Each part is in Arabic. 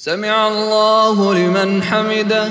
سمع الله لمن حمده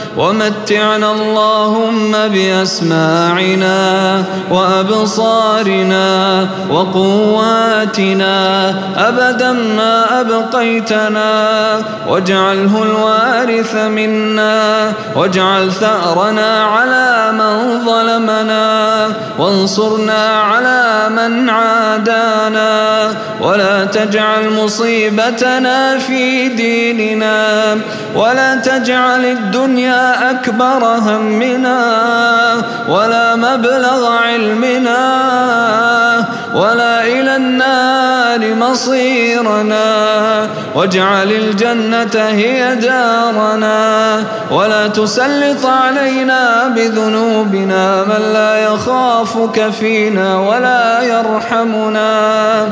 ومتعنا اللهم بأسماعنا وأبصارنا وقواتنا. أبدا ما أبقيتنا. واجعله الوارث منا. واجعل ثأرنا على من ظلمنا. وانصرنا على من عادانا ولا تجعل مصيبتنا في ديننا ولا تجعل الدنيا أكبر همنا ولا مبلغ علمنا ولا إلى النار مصيرنا واجعل الجنة هي دارنا ولا تسلط علينا بذنوبنا من لا يخافك فينا ولا يرحمنا.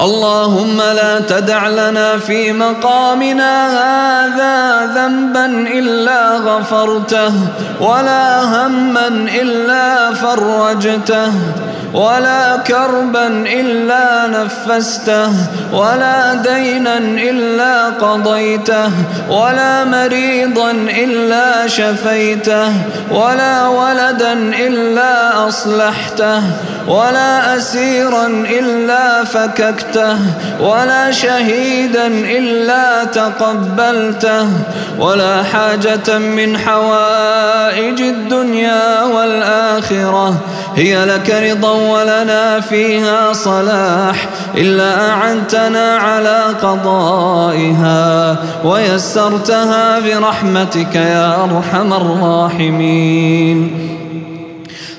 اللهم لا تدع لنا في مقامنا هذا ذنبا إلا غفرته ولا هما إلا فرجته. ولا كربا إلا نفسته ولا دينا إلا قضيته ولا مريضا إلا شفيته ولا ولدا إلا أصلحته ولا أسيرا إلا فككته ولا شهيدا إلا تقبلته ولا حاجة من حوائج الدنيا والآخرة. هي لك رضا ولنا فيها صلاح إلا أعنتنا على قضائها ويسرتها برحمتك يا أرحم الراحمين.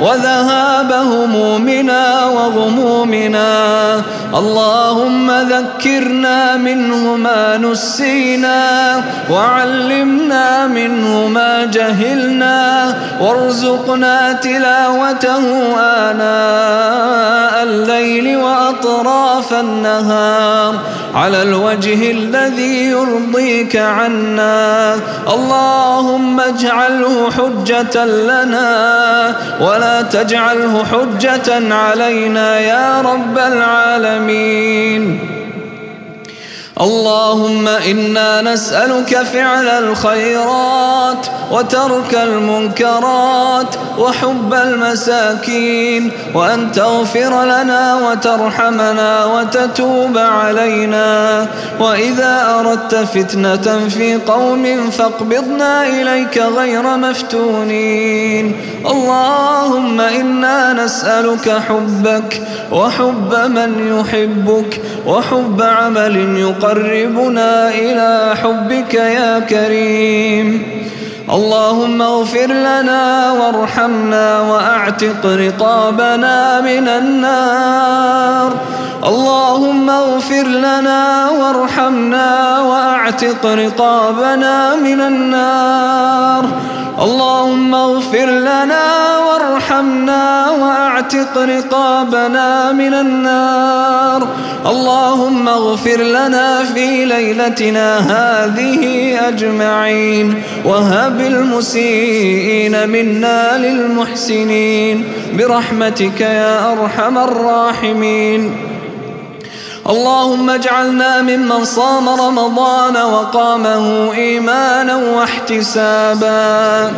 وذهاب همومنا وغمومنا. اللهم ذكرنا منه ما نسينا وعلمنا منه ما جهلنا وارزقنا تلاوته آناء الليل وأطراف النهار. على الوجه الذي يرضيك عنا. اللهم اجعله حجة لنا ولا تجعله حجة علينا يا رب العالمين. اللهم إنا نسألك فعل الخيرات وترك المنكرات وحب المساكين وأن تغفر لنا وترحمنا وتتوب علينا وإذا أردت فتنة في قوم فاقبضنا إليك غير مفتونين اللهم إنا نسألك حبك وحب من يحبك وحب عمل يقربنا إلى حبك يا كريم. اللهم اغفر لنا وارحمنا وأعتق رقابنا من النار. اللهم اغفر لنا وارحمنا وأعتق رقابنا من النار. اللهم اغفر لنا وارحمنا واعتق رقابنا من النار. اللهم اغفر لنا في ليلتنا هذه أجمعين. وهب المسيئين منا للمحسنين. برحمتك يا أرحم الراحمين. اللهم اجعلنا ممن صام رمضان وقامه إيمانا واحتسابا.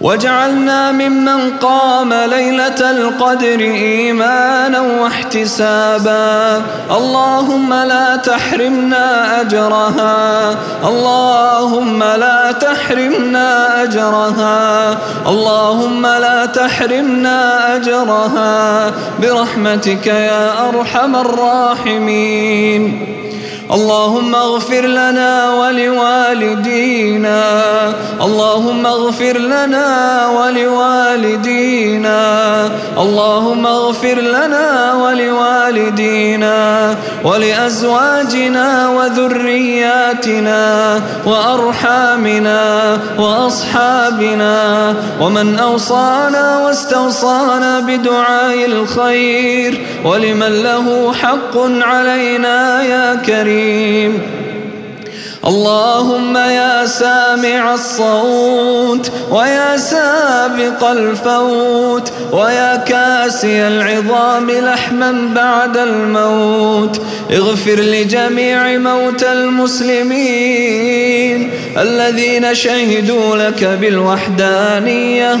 واجعلنا ممن قام ليلة القدر إيمانا واحتسابا. اللهم لا تحرمنا أجرها. اللهم لا تحرمنا أجرها. اللهم لا تحرمنا أجرها. برحمتك يا أرحم الراحمين. اللهم اغفر لنا ولوالدينا. اللهم اغفر لنا ولوالدينا. اللهم اغفر لنا ولوالدينا. ولأزواجنا وذرياتنا وأرحامنا وأصحابنا. ومن أوصانا واستوصانا بدعاء الخير. ولمن له حق علينا يا كريم. الرحيم. اللهم يا سامع الصوت ويا سابق الفوت ويا كاسي العظام لحما بعد الموت. اغفر لجميع موتى المسلمين الذين شهدوا لك بالوحدانية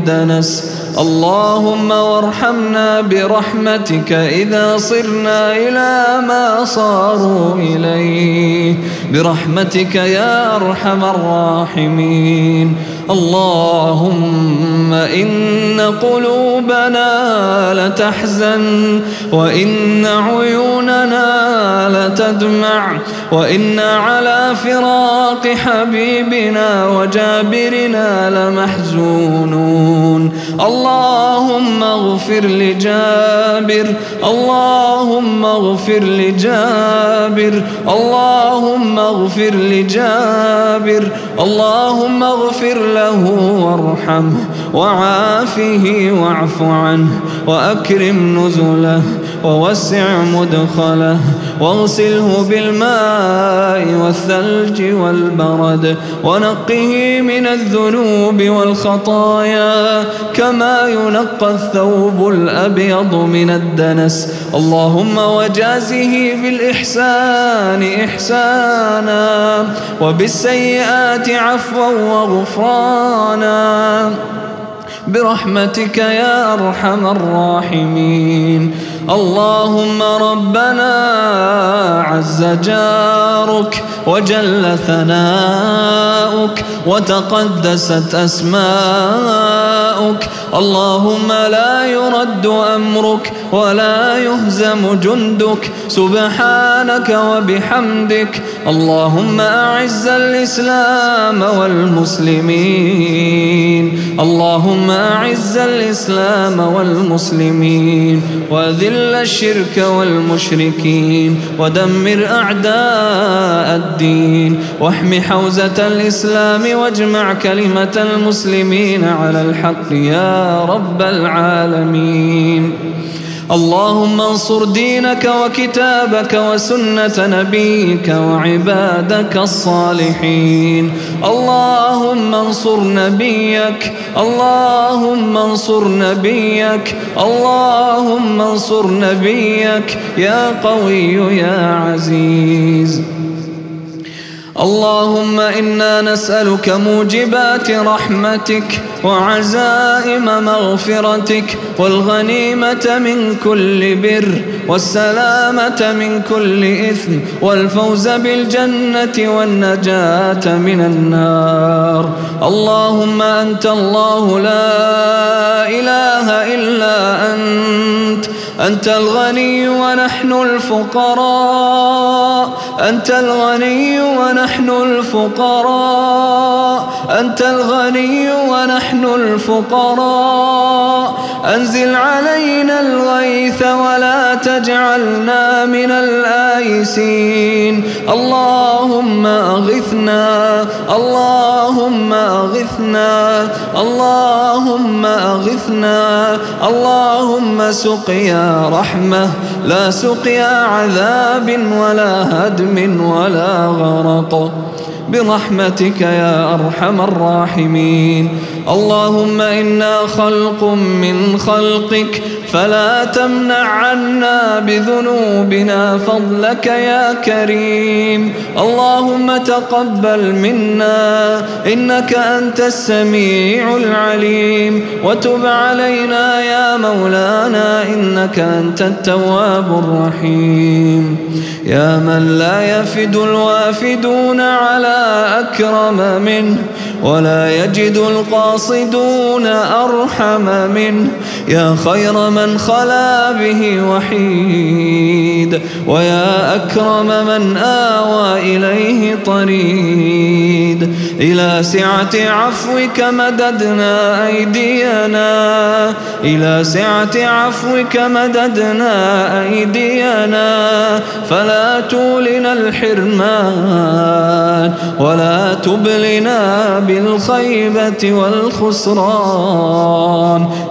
الدنس. اللهم وارحمنا برحمتك إذا صرنا إلى ما صاروا إليه. برحمتك يا أرحم الراحمين. اللهم إن قلوبنا لتحزن وإن عيوننا لتدمع وإن على فراق حبيبنا وجابرنا لمحزونون. اللهم اغفر لجابر اللهم اغفر لجابر اللهم اغفر لجابر اللهم اغفر له وارحمه وعافه واعف عنه وأكرم نزله. ووسع مدخله واغسله بالماء والثلج والبرد ونقه من الذنوب والخطايا كما ينقى الثوب الأبيض من الدنس. اللهم وجازه بالإحسان إحسانا وبالسيئات عفوا وغفرانا. برحمتك يا أرحم الراحمين. اللهم ربنا عز جارك وجل ثناؤك وتقدست أسماؤك اللهم لا يرد أمرك ولا يهزم جندك سبحانك وبحمدك اللهم أعز الإسلام والمسلمين اللهم أعز الإسلام والمسلمين وذل الشرك والمشركين ودمر أعداء الدين واحم حوزة الإسلام واجمع كلمة المسلمين على الحق يا رب العالمين. اللهم انصر دينك وكتابك وسنة نبيك وعبادك الصالحين. اللهم انصر نبيك اللهم انصر نبيك اللهم انصر نبيك. يا قوي يا عزيز. اللهم إنا نسألك موجبات رحمتك وعزائم مغفرتك والغنيمة من كل بر والسلامة من كل إثم والفوز بالجنة والنجاة من النار. اللهم أنت الله لا إله إلا أنت أنت الغني ونحن الفقراء. أنت الغني ونحن الفقراء. أنت الغني ونحن الفقراء. أنزل علينا الغيث ولا تجعلنا من الآيسين. اللهم أغثنا اللهم أغثنا اللهم أغثنا اللهم سقيا رحمة. لا سقيا عذاب ولا هدم ولا غرق. برحمتك يا أرحم الراحمين. اللهم إنا خلق من خلقك فلا تمنع عنا بذنوبنا فضلك يا كريم. اللهم تقبل منا إنك أنت السميع العليم. وتب علينا يا مولانا إنك أنت التواب الرحيم. يا من لا يفد الوافدون على أكرم منه ولا يجد القاصدون أرحم منه يا خير من خلا به وحيد ويا أكرم من آوى إليه طريد. إلى سعة عفوك مددنا أيدينا إلى سعة عفوك مددنا أيدينا. فلا تولنا الحرمان ولا تبلنا بالخيبة والخسران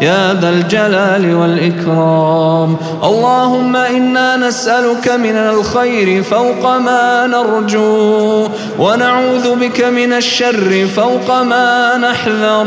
يا ذا الجلال والإكرام. اللهم إنا نسألك من الخير فوق ما نرجو ونعوذ بك من الشر فوق ما نحذر.